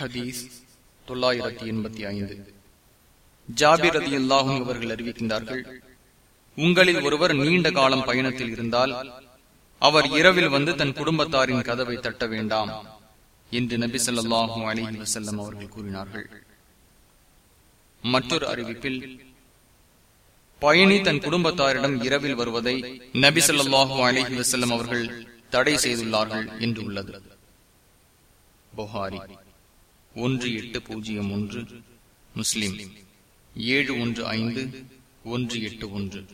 ஹதீஸ் தொள்ளாயிரத்தி எண்பத்தி ஐந்து. ஜாபிர் அல்லாஹும் அவர்கள் அறிவிக்கின்றார்கள் உங்களில் ஒருவர் நீண்ட காலம் பயணத்தில் இருந்தால் அவர் இரவில் வந்து தன் குடும்பத்தாரின் கதவை தட்ட வேண்டாம் என்று நபி சொல்லாஹும் அலிஹி வசல்லம் அவர்கள் கூறினார்கள். மற்றொரு அறிவிப்பில் பயணி தன் குடும்பத்தாரிடம் இரவில் வருவதை நபி சொல்லாஹு அலிஹி வசல்லம் அவர்கள் தடை செய்துள்ளார்கள் என்று உள்ளது. புகாரி. ஒன்று எட்டு பூஜ்ஜியம் ஒன்று. முஸ்லிம். ஏழு ஒன்று ஐந்து. ஒன்று எட்டு ஒன்று.